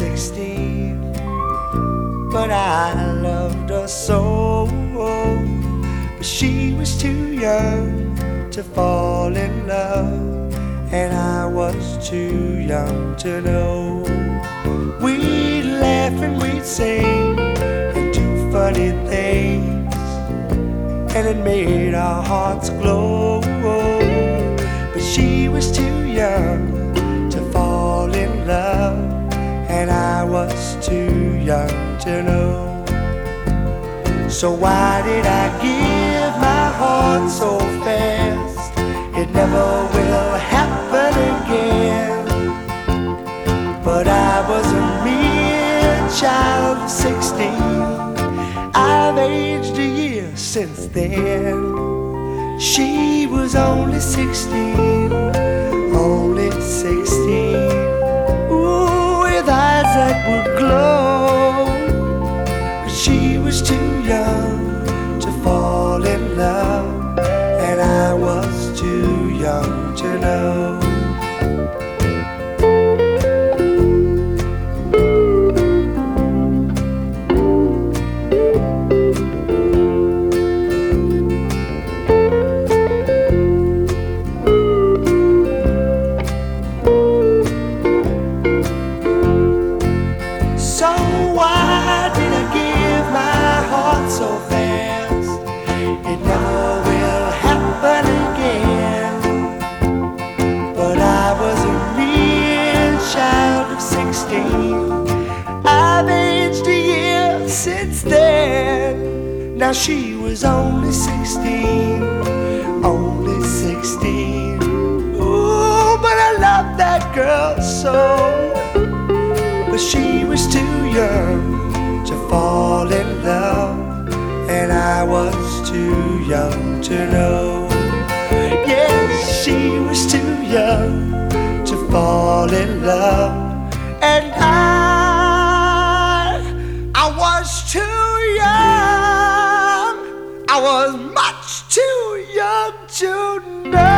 16, but I loved her so. But she was too young to fall in love, and I was too young to know. We'd laugh and we'd sing and do funny things, and it made our hearts glow. But she was too young Too young to know. So why did I give my heart so fast? It never will happen again. But I was a mere child of 16. I've aged a year since then. She was only 16, that would glow. But she was too young to fall in love, and I was too young to know. So why did I give my heart so fast? It never will happen again. But I was a real child of 16. I've aged a year since then. Now she was only 16, only 16. Ooh, but I love that girl so but she fall in love, and I was too young to know. Yes, she was too young to fall in love, and I, I was too young. I was much too young to know.